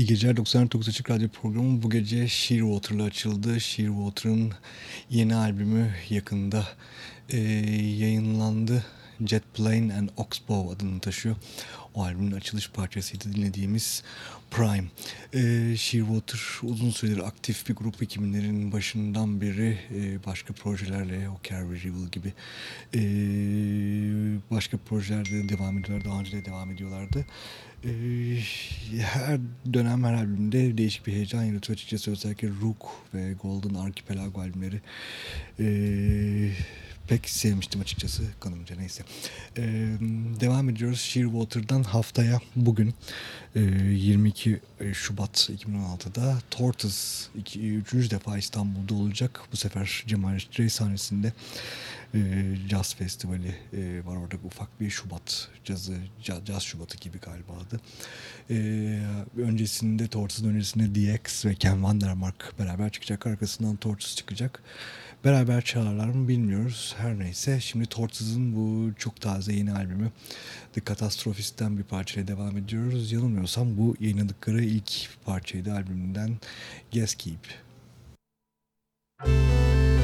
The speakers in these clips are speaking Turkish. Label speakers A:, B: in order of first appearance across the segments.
A: İyi geceler 99 Açık Radyo programı bu gece Shearwater'la açıldı. Shearwater'ın yeni albümü yakında e, yayınlandı. Jet Plane and Oxbow adını taşıyor. O albümün açılış parçasıydı dinlediğimiz Prime. E, Shearwater uzun süredir aktif bir grup 2000'lerin başından beri e, başka projelerle o Carrie Rival gibi e, başka projelerde devam ediyorlar. Daha önce de devam ediyorlardı. E, her dönem her albümde değişik bir heyecan yaratıyor açıkçası özellikle Rook ve Golden Archipelago albümleri. E, pek sevmiştim açıkçası kanımca neyse. Ee, devam ediyoruz Shearwater'dan haftaya bugün e, 22 Şubat 2016'da Tortoise 3. defa İstanbul'da olacak. Bu sefer Cemal Reis sahnesinde e, Jazz Festivali e, var orada ufak bir Şubat cazı, caz, caz Şubatı gibi galiba adı. E, öncesinde Tortoise'ın öncesinde DX ve Ken Vandermark beraber çıkacak. Arkasından Tortoise çıkacak. Beraber çalarlar mı bilmiyoruz. Her neyse şimdi Tortoise'ın bu çok taze yeni albümü The Catastrophist'ten bir parçaya devam ediyoruz. Yanılmıyorsam bu yayınladıkları ilk parçaydı albümünden Guess Keep. Müzik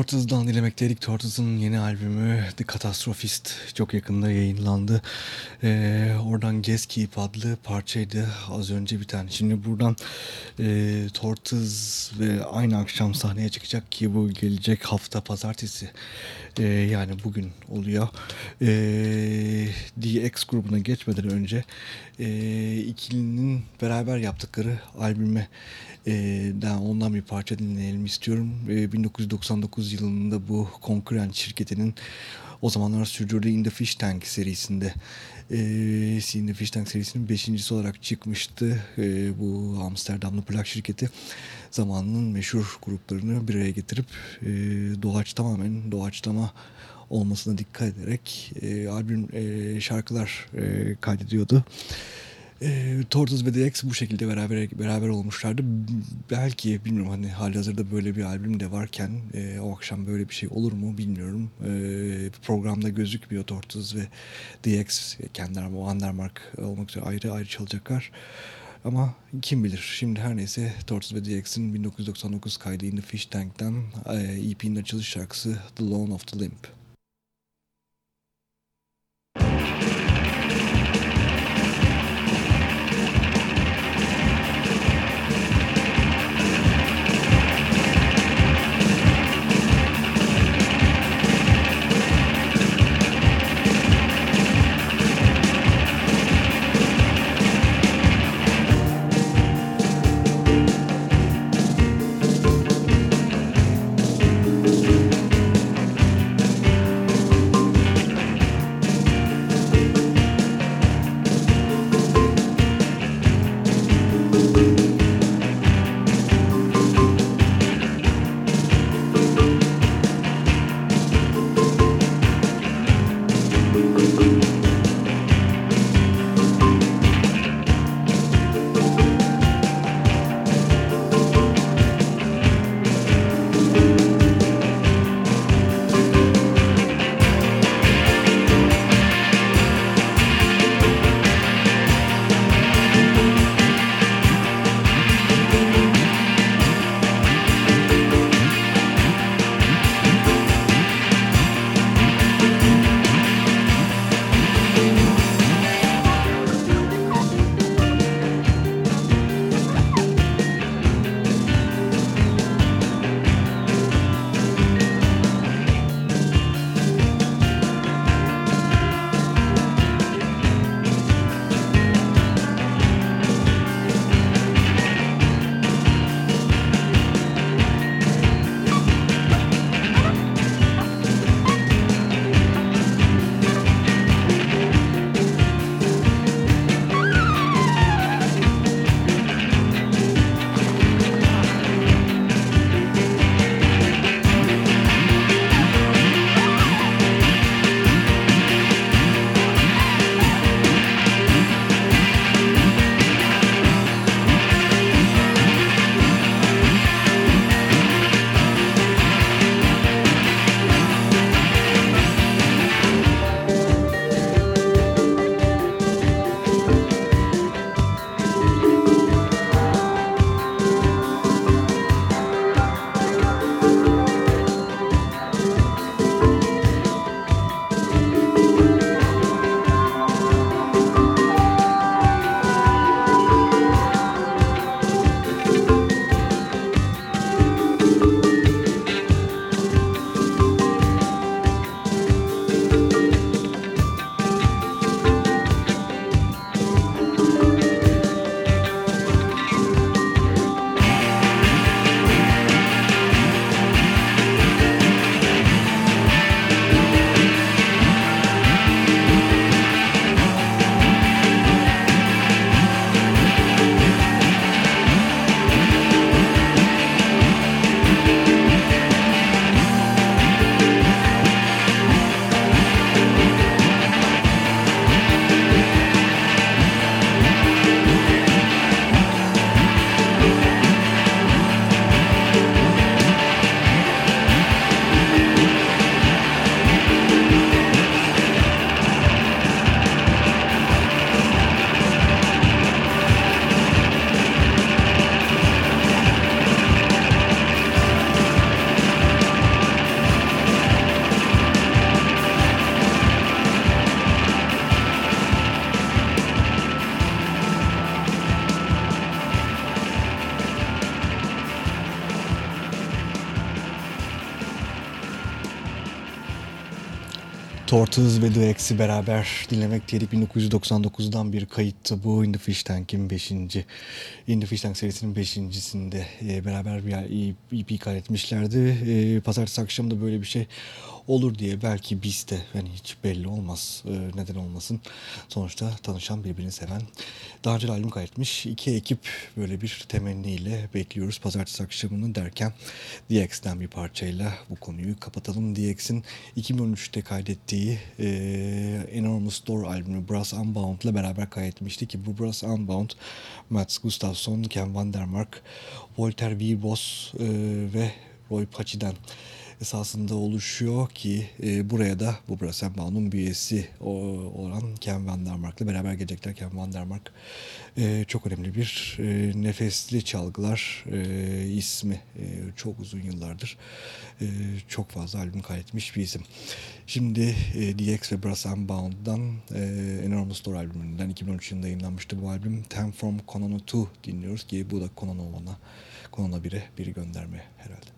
A: Tortoise'dan dilemekteydik. Tortoise'ın yeni albümü The Catastrophist çok yakında yayınlandı. Ee, oradan Guess Keep adlı parçaydı az önce biten. Şimdi buradan e, Tortoise ve aynı akşam sahneye çıkacak ki bu gelecek hafta pazartesi. E, yani bugün oluyor. E, DX grubuna geçmeden önce e, ikilinin beraber yaptıkları albüme e, ondan bir parça dinleyelim istiyorum. E, 1999 yılında bu konkurent şirketinin o zamanlar sürdürdüğü In the Fish Tank serisinde e, In the Fish Tank serisinin beşincisi olarak çıkmıştı. E, bu Amsterdamlı plak şirketi zamanının meşhur gruplarını bir araya getirip e, doğaç tamamen doğaçlama olmasına dikkat ederek e, albüm e, şarkılar e, kaydediyordu. E, Tortoise ve DX bu şekilde beraber beraber olmuşlardı. Belki bilmiyorum hani hali hazırda böyle bir albüm de varken e, o akşam böyle bir şey olur mu bilmiyorum. E, programda gözükmüyor Tortoise ve DX kendiler o Undermark olmak üzere ayrı ayrı çalacaklar. Ama kim bilir. Şimdi her neyse Tortoise ve DX'in 1999 kaydı In The Fish Tank'ten e, EP'nin açılış şarkısı The Lawn of the Limp. Tortoise ve The X'i beraber dinlemekteydik. 1999'dan bir kayıttı bu. In the Fish Tank'in 5. In the Fish Tank serisinin 5.sinde e, beraber bir EP kaydetmişlerdi. E, pazartesi akşamı da böyle bir şey olur diye belki biz de yani hiç belli olmaz e, neden olmasın. Sonuçta tanışan birbirini seven daha önce albüm kaydetmiş iki ekip böyle bir temenniyle bekliyoruz pazartesi akşamını derken DX'den bir parçayla bu konuyu kapatalım. DX'in 2013'te kaydettiği e, Enormous Door albümü Brass Unbound ile beraber kaydetmişti ki bu Brass Unbound Mats Gustafsson, Ken Vandermark, Walter Wiebos e, ve Roy Pachi'den esasında oluşuyor ki e, buraya da bu Brassenbaum'un bir üyesi olan Ken Van der Mark'la beraber gelecekler. Ken Van der Mark e, çok önemli bir e, nefesli çalgılar e, ismi. E, çok uzun yıllardır e, çok fazla albüm kaydetmiş bir isim. Şimdi e, DX ve Brassenbaum'dan e, Enormous Door albümünden 2013 yılında yayınlanmıştı bu albüm. Ten From Konono 2 dinliyoruz ki bu da Konono 1'a Konono 1'e bir gönderme herhalde.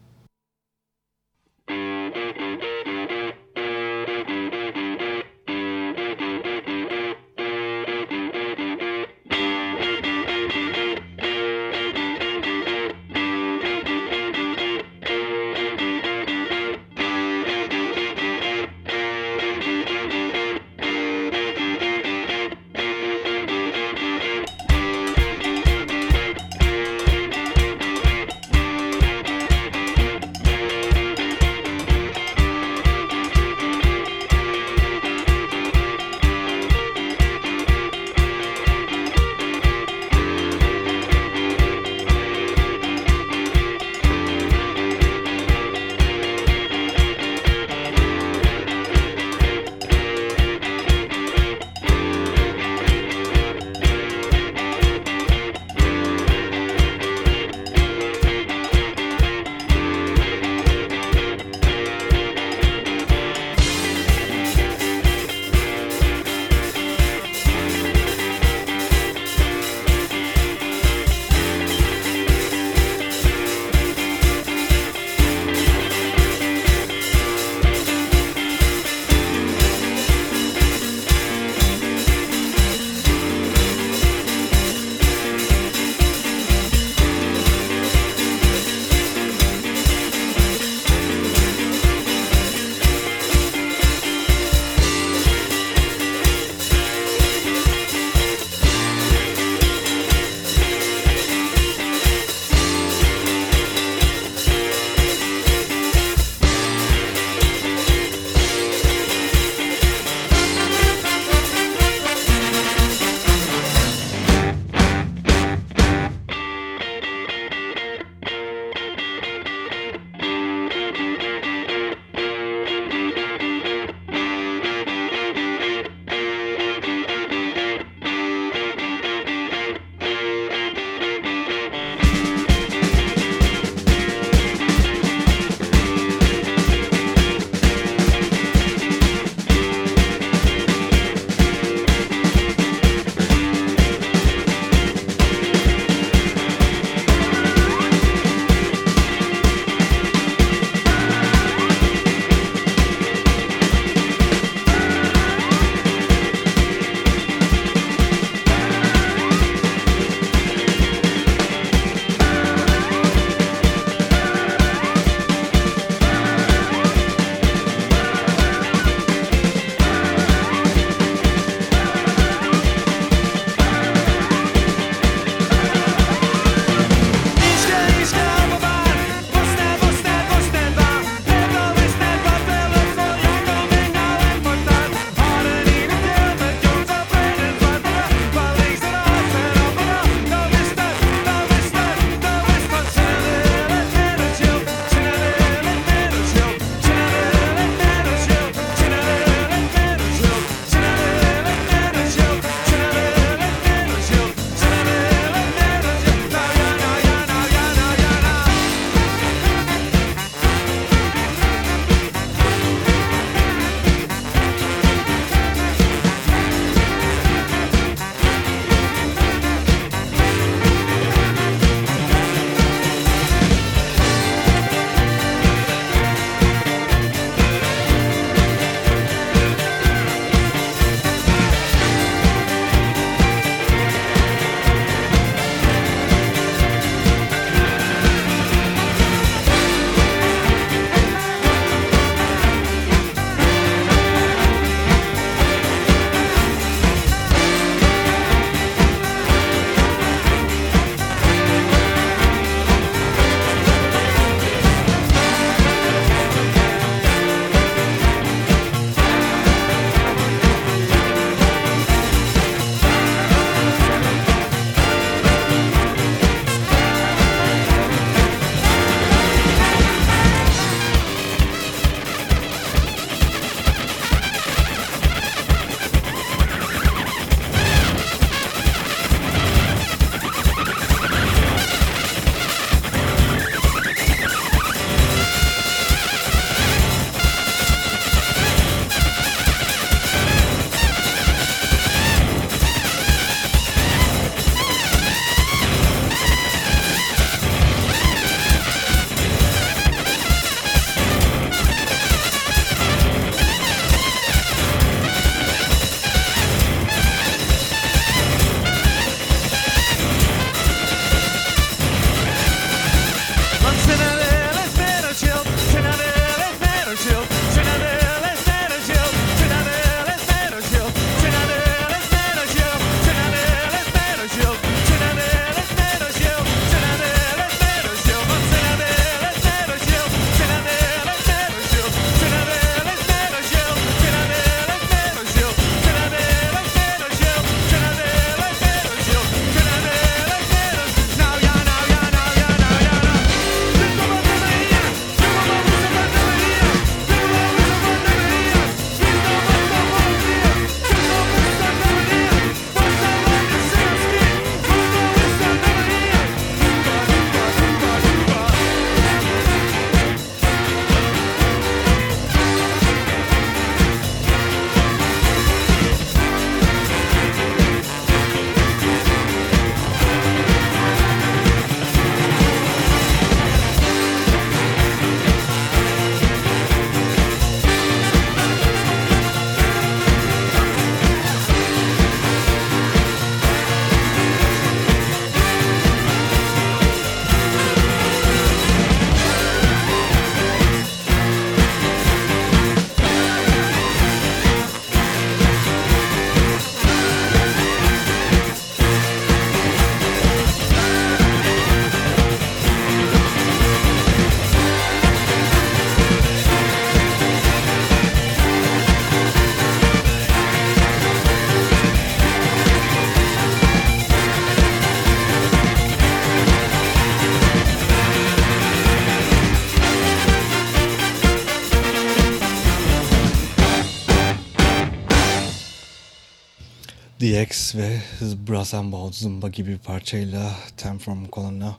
A: DX ve Brass and Bow Zumba gibi bir parçayla Ten From Colonna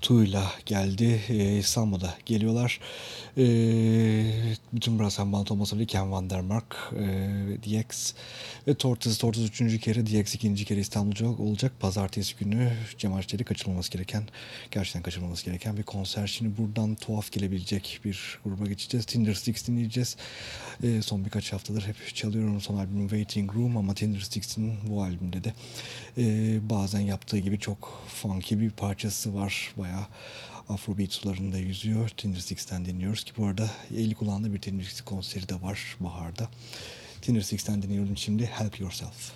A: Tuğ'yla geldi. Ee, İstanbul'da geliyorlar. Ee, bütün Brass and Bow olmasa bile Ken Van Der Mark, e, DX ve Tortoise. Tortoise üçüncü kere, DX ikinci kere İstanbul'da olacak. Pazartesi günü cemaatleri kaçırılması gereken, gerçekten kaçırılması gereken bir konser. Şimdi buradan tuhaf gelebilecek bir gruba geçeceğiz. Tinder Sticks dinleyeceğiz. Ee, son birkaç haftadır hep çalıyorum son albümün Waiting Room ama Tinder Sticks'in bu albümde de e, bazen yaptığı gibi çok funky bir parçası var. Bayağı Afrobeat sularında yüzüyor. Tinder Six'ten dinliyoruz ki bu arada eli kulağında bir Tinder Six konseri de var baharda. Tinder Six'ten dinliyorum şimdi Help Yourself.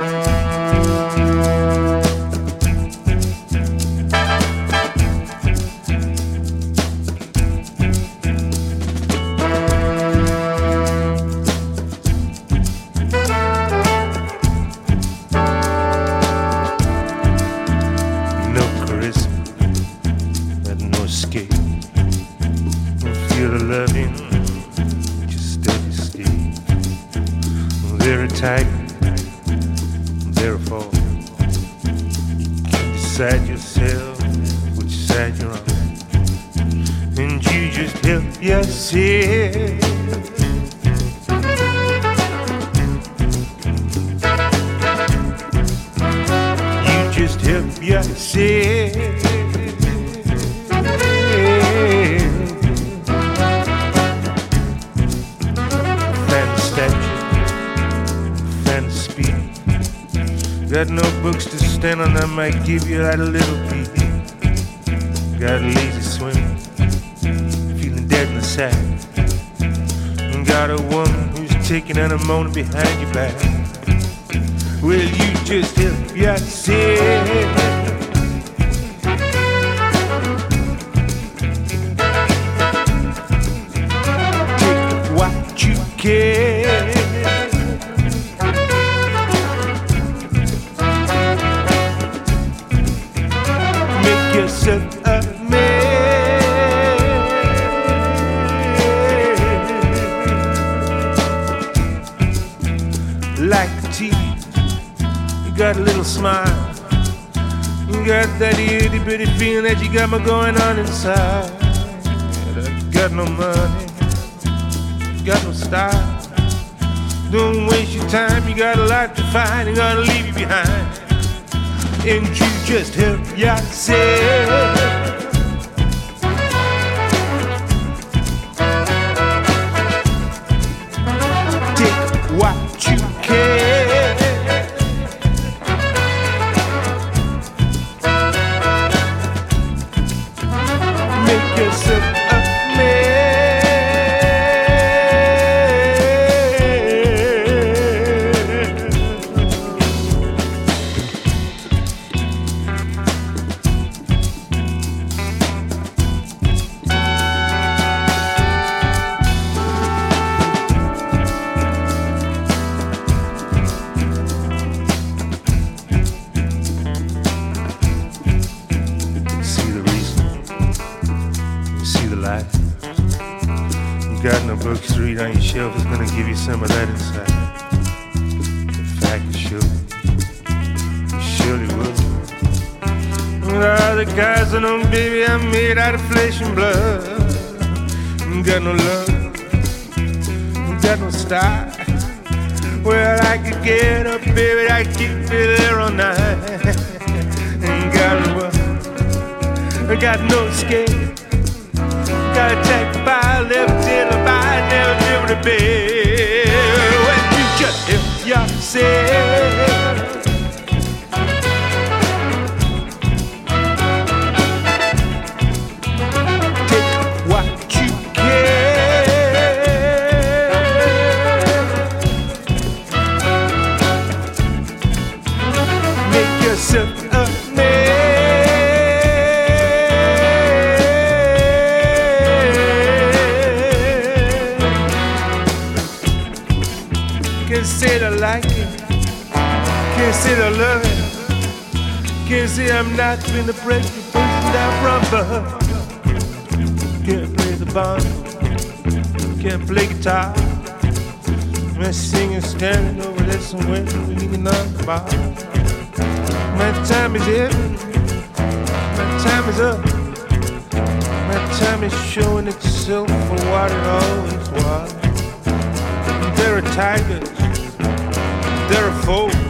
B: might yourself. Can't say I'm not been the break your that rubber. Can't play the band, can't play guitar. Man singing, standing over there somewhere, leaning on the bar. My time is here, my time is up. My time is showing itself for what it always was. There are tigers, there are foes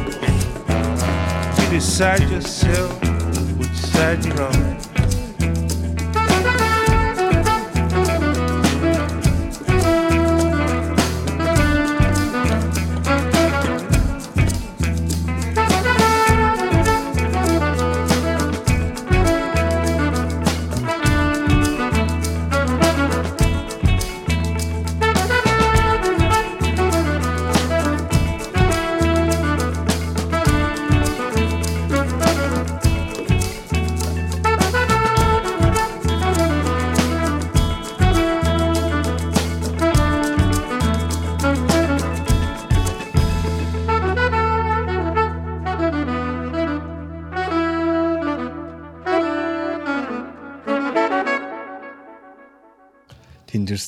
B: beside yourself, would side you.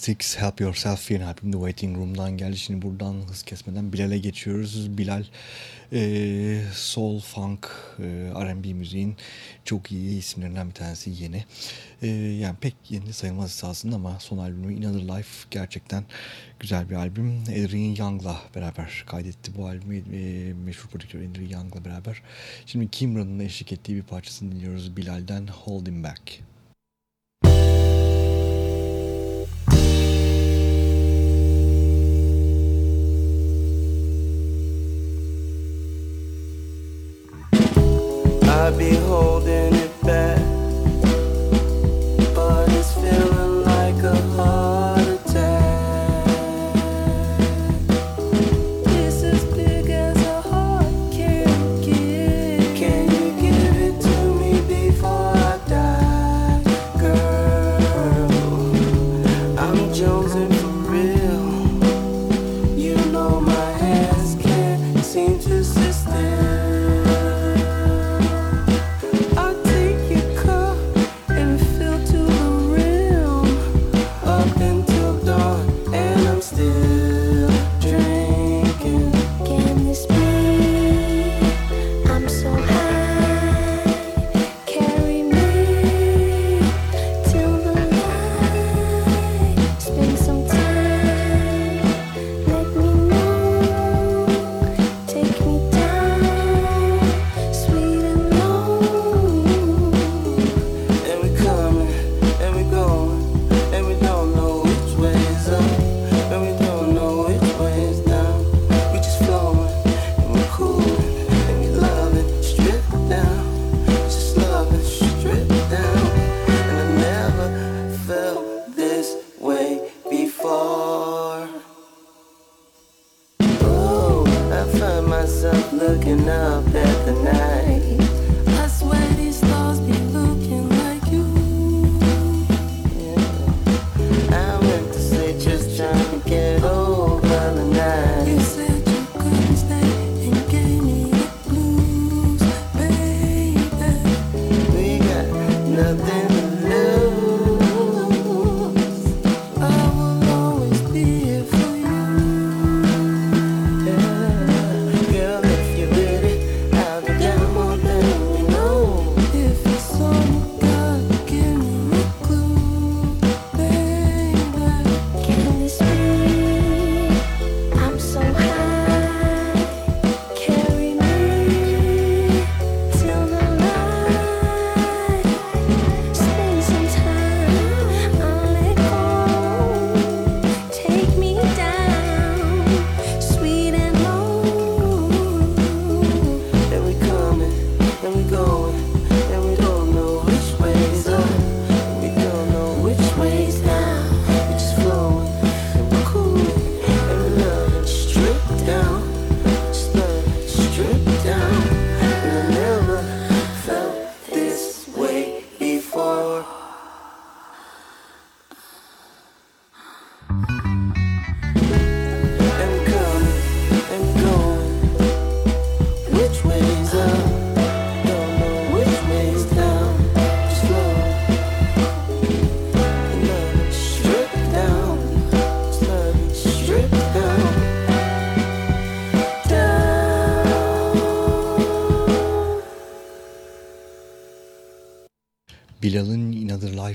A: Sticks Help Yourself yeni albüm The Waiting Room'dan geldi. Şimdi buradan hız kesmeden Bilal'e geçiyoruz. Bilal e, soul, funk, e, R&B müziğin çok iyi isimlerinden bir tanesi yeni. E, yani pek yeni sayılmaz esasında ama son albümü In Other Life gerçekten güzel bir albüm. Adrian Young'la beraber kaydetti bu albümü. E, meşhur prodüktör Adrian Young'la beraber. Şimdi Kimran'ın eşlik ettiği bir parçasını dinliyoruz Bilal'den Holding Back.
C: I'd be holding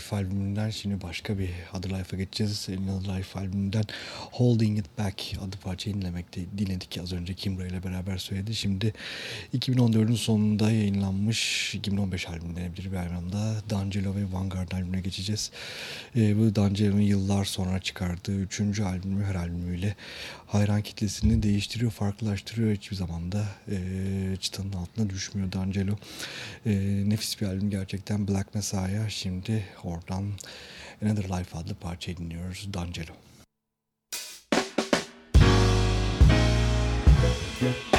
A: In Albümünden şimdi başka bir Other Life'a geçeceğiz. In Other Life albümünden Holding It Back adlı parçayı dinlemekte dinledik. Az önce Kimbra ile beraber söyledi. Şimdi 2014'ün sonunda yayınlanmış 2015 albüm denebilir bir anlamda D'Angelo ve Vanguard albümüne geçeceğiz. Ee, bu D'Angelo'nun yıllar sonra çıkardığı üçüncü albümü her albümüyle hayran kitlesini değiştiriyor, farklılaştırıyor. Hiçbir zaman da e, çıtanın altına düşmüyor D'Angelo. E, nefis bir albüm gerçekten Black Messiah. Şimdi oradan Another Life adlı parçayı dinliyoruz D'Angelo.
D: I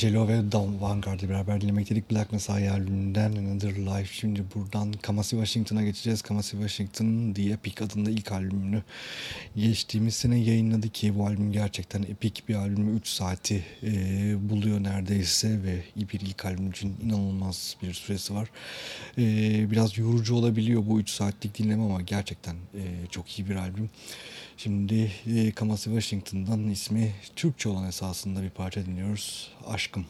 A: D'Angelo ve Don Vanguard'ı beraber dinlemek dedik. Black Messiah albümünden Another Life. Şimdi buradan Kamasi Washington'a geçeceğiz. Kamasi Washington The Epic adında ilk albümünü geçtiğimiz sene yayınladı ki bu albüm gerçekten epik bir albüm. 3 saati e, buluyor neredeyse ve bir ilk albüm için inanılmaz bir süresi var. E, biraz yorucu olabiliyor bu 3 saatlik dinleme ama gerçekten e, çok iyi bir albüm. Şimdi e, Kamasi Washington'dan ismi Türkçe olan esasında bir parça dinliyoruz. Aşkım.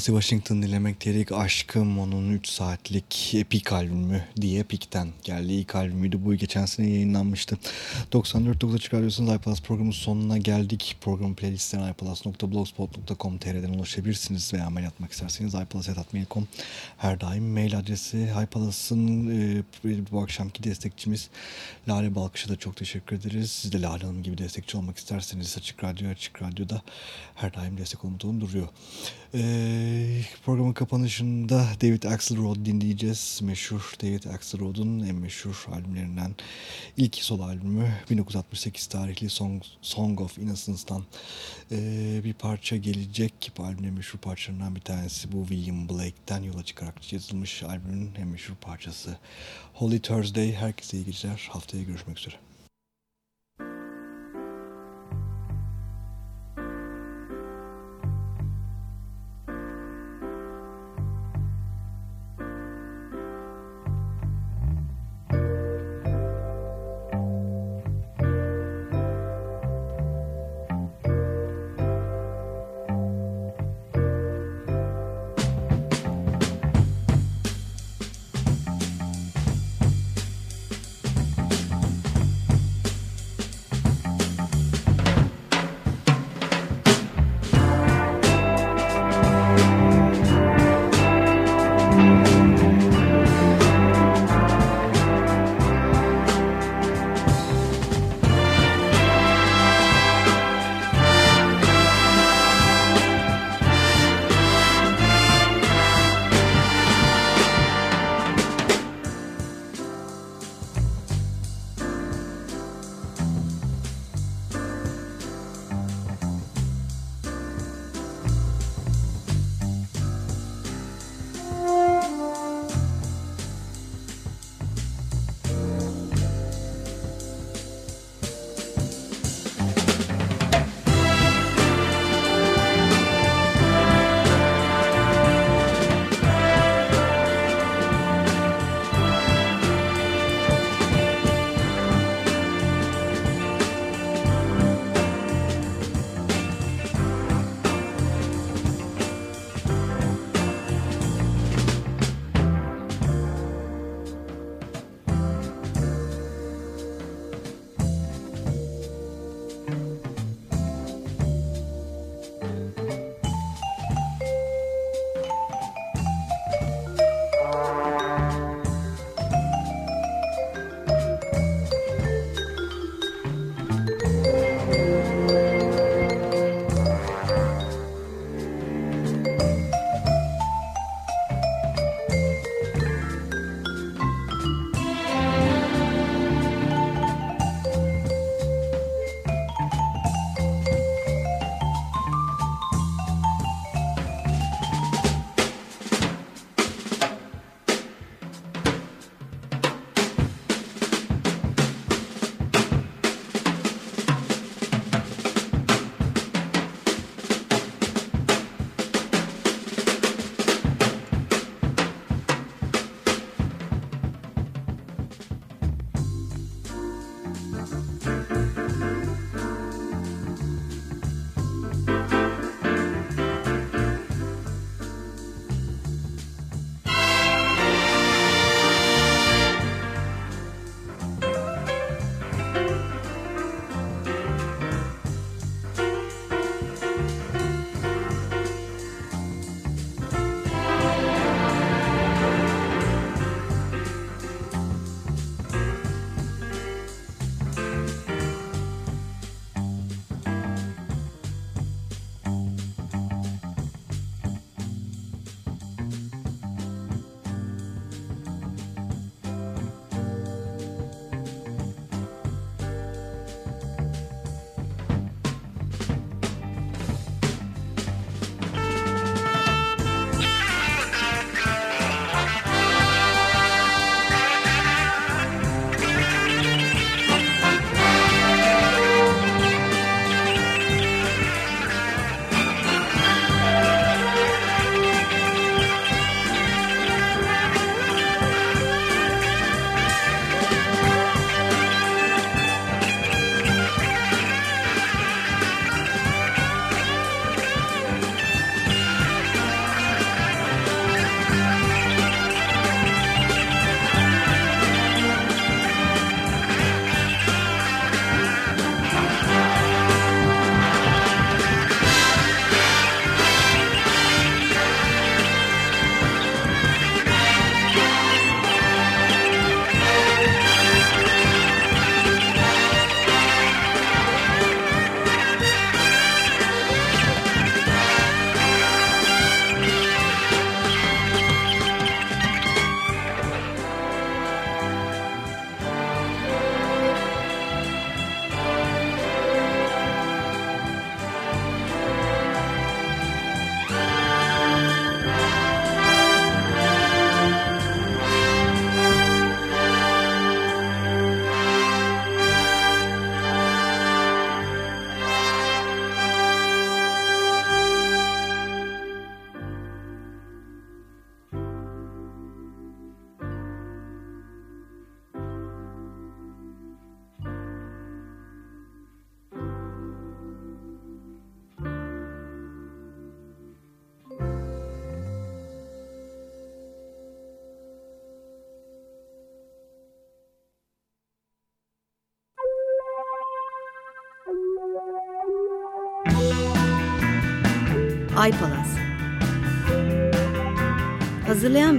A: Kamasi Washington dinlemekteydik. Aşkım onun 3 saatlik epik albümü diye Epik'ten geldi. İlk albümüydü. Bu geçen sene yayınlanmıştı. 94.9 Açık Radyosu'nun iPlus programının sonuna geldik. Program playlistlerine iPlus.blogspot.com.tr'den ulaşabilirsiniz veya mail atmak isterseniz iPlus.mail.com Her daim mail adresi iPlus'ın e, bu akşamki destekçimiz Lale Balkış'a da çok teşekkür ederiz. Siz de Lale Hanım gibi destekçi olmak isterseniz Açık Radyo Açık Radyo'da her daim destek olmadan duruyor. Ee, programın kapanışında David Axelrod dinleyeceğiz. Meşhur David Axelrod'un en meşhur albümlerinden ilk solo albümü 1968 tarihli Song, Song of Innocence'dan ee, bir parça gelecek. Bu albümün meşhur parçalarından bir tanesi bu William Blake'ten yola çıkarak yazılmış albümün en meşhur parçası. Holy Thursday. Herkese iyi geceler. Haftaya görüşmek üzere.